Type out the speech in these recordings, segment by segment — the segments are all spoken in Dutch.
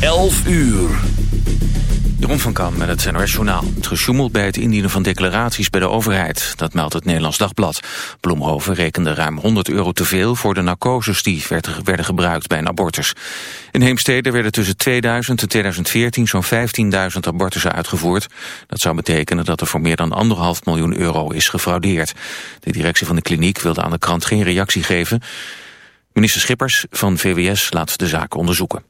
11 uur. Jeroen van Kam met het NOS Journaal. Het gesjoemeld bij het indienen van declaraties bij de overheid. Dat meldt het Nederlands Dagblad. Bloemhoven rekende ruim 100 euro te veel... voor de narcoses die werden gebruikt bij een abortus. In Heemstede werden tussen 2000 en 2014 zo'n 15.000 abortussen uitgevoerd. Dat zou betekenen dat er voor meer dan anderhalf miljoen euro is gefraudeerd. De directie van de kliniek wilde aan de krant geen reactie geven. Minister Schippers van VWS laat de zaak onderzoeken.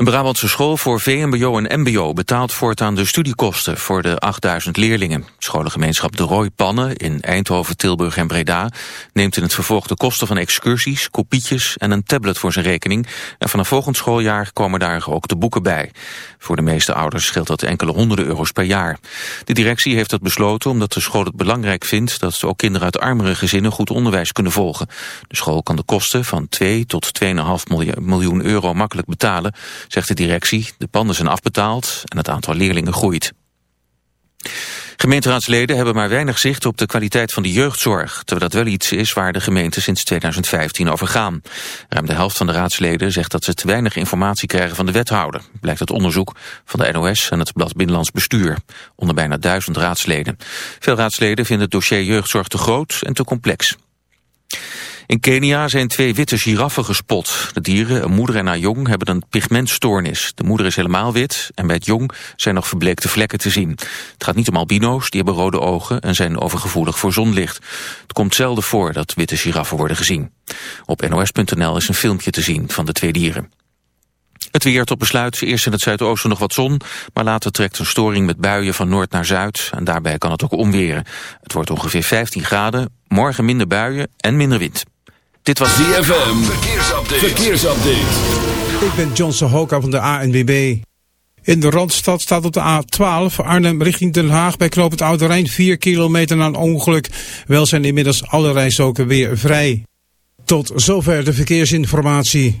Een Brabantse school voor VMBO en MBO betaalt voortaan de studiekosten voor de 8000 leerlingen. Scholengemeenschap De Rooi Pannen in Eindhoven, Tilburg en Breda neemt in het vervolg de kosten van excursies, kopietjes en een tablet voor zijn rekening. En vanaf volgend schooljaar komen daar ook de boeken bij. Voor de meeste ouders scheelt dat enkele honderden euro's per jaar. De directie heeft dat besloten omdat de school het belangrijk vindt dat ook kinderen uit armere gezinnen goed onderwijs kunnen volgen. De school kan de kosten van 2 tot 2,5 miljoen euro makkelijk betalen zegt de directie. De panden zijn afbetaald en het aantal leerlingen groeit. Gemeenteraadsleden hebben maar weinig zicht op de kwaliteit van de jeugdzorg, terwijl dat wel iets is waar de gemeente sinds 2015 over gaan. Ruim de helft van de raadsleden zegt dat ze te weinig informatie krijgen van de wethouder, blijkt uit onderzoek van de NOS en het Blad Binnenlands Bestuur, onder bijna duizend raadsleden. Veel raadsleden vinden het dossier jeugdzorg te groot en te complex. In Kenia zijn twee witte giraffen gespot. De dieren, een moeder en haar jong, hebben een pigmentstoornis. De moeder is helemaal wit en bij het jong zijn nog verbleekte vlekken te zien. Het gaat niet om albino's, die hebben rode ogen en zijn overgevoelig voor zonlicht. Het komt zelden voor dat witte giraffen worden gezien. Op nos.nl is een filmpje te zien van de twee dieren. Het weer tot besluit, eerst in het zuidoosten nog wat zon... maar later trekt een storing met buien van noord naar zuid... en daarbij kan het ook omweren. Het wordt ongeveer 15 graden, morgen minder buien en minder wind. Dit was ZFM. Verkeersupdate. Verkeersupdate. Ik ben John Sohoka van de ANWB. In de Randstad staat op de A12 Arnhem richting Den Haag bij Knoop het Oude Rijn 4 kilometer na een ongeluk. Wel zijn inmiddels alle rijstroken weer vrij. Tot zover de verkeersinformatie.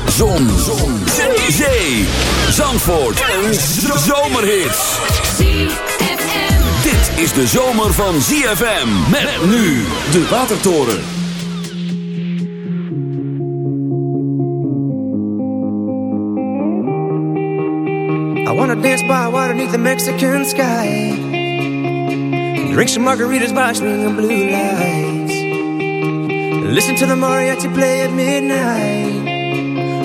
Zon. Zon. Zee. Zandvoort. Een zomerhit. Dit is de zomer van ZFM. Met nu de Watertoren. I wanna dance by water beneath the Mexican sky. Drink some margaritas by swinging blue lights. Listen to the mariachi play at midnight.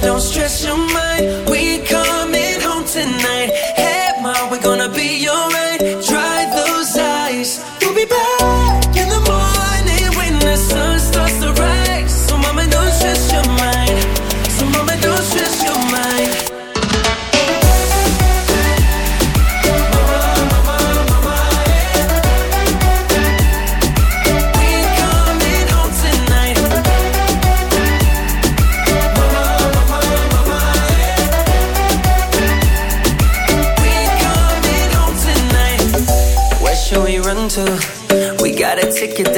don't stress your mind. We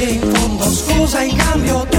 Pretendi in fondo. Scusa in cambio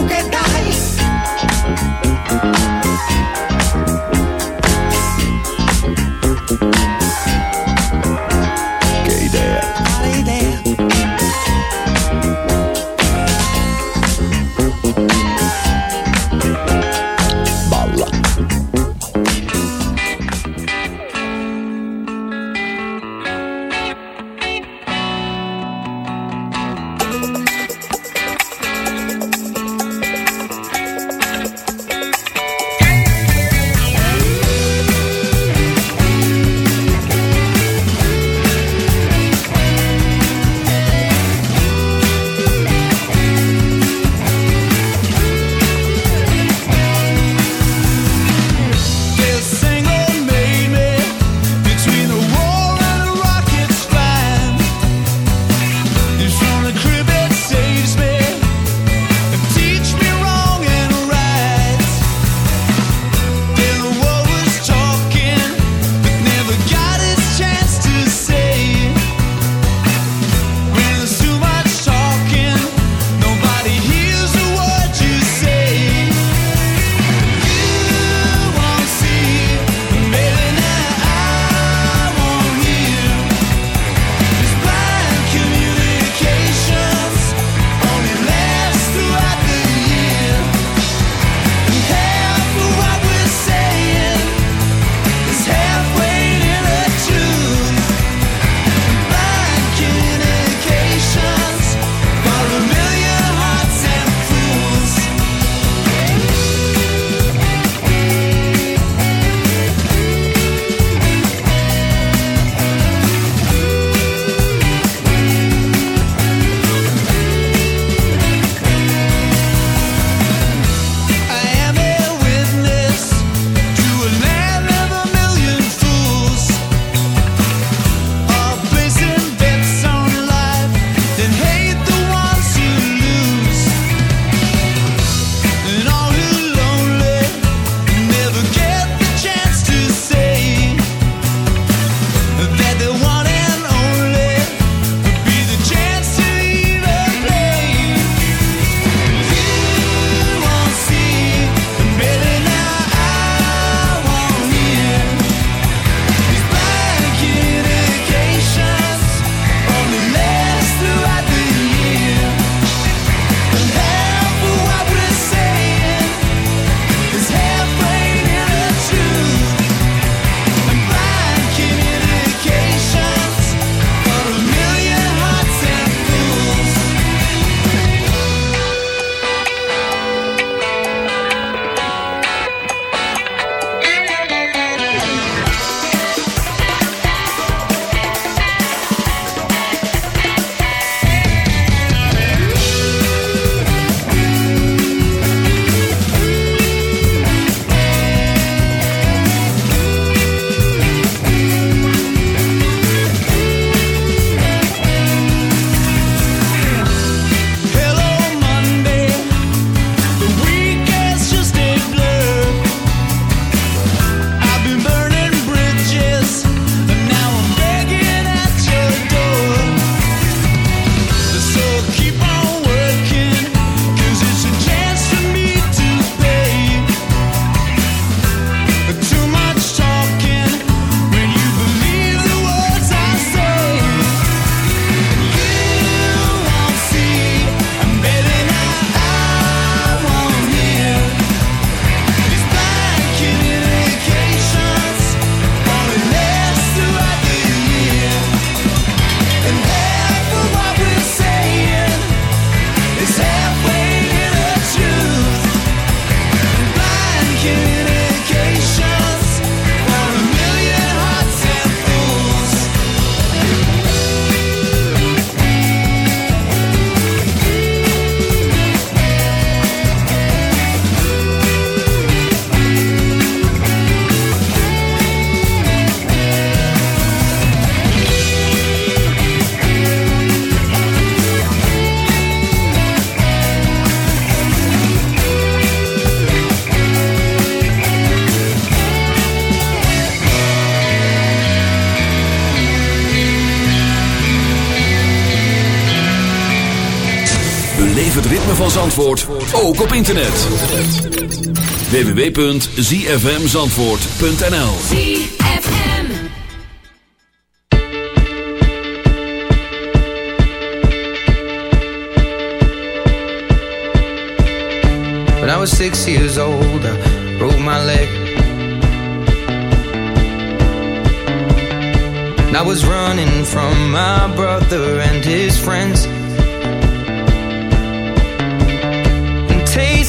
van Zandvoort ook op internet. www.zfmzandvoort.nl ZFM. When I was six years old, I broke my leg. And I was running from my brother and his friends.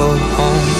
go home.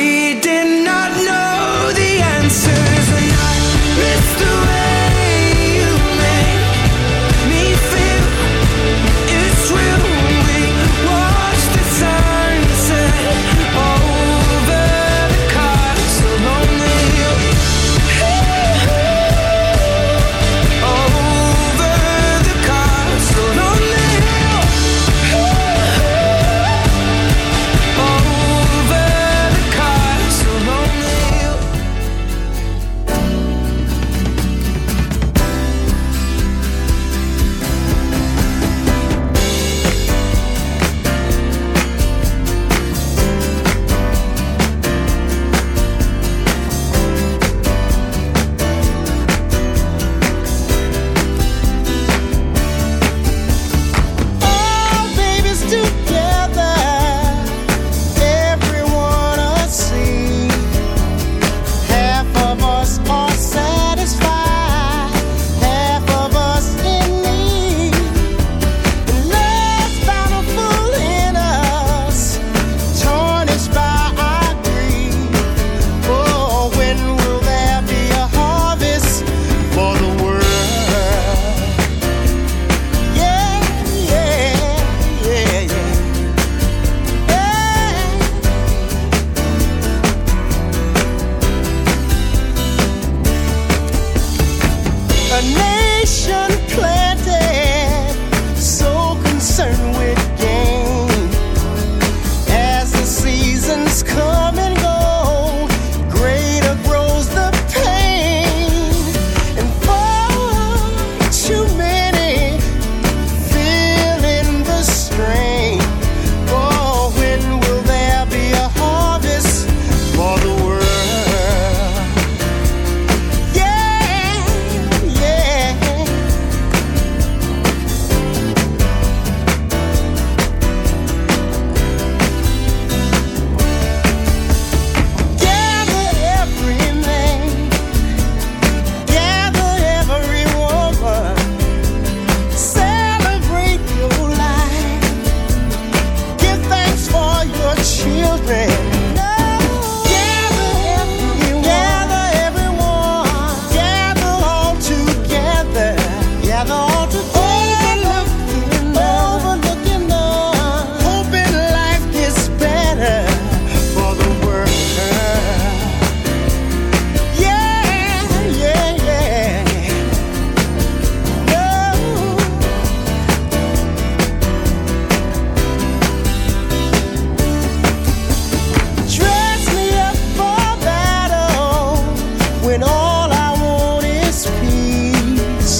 all I want is peace.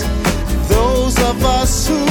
Those of us who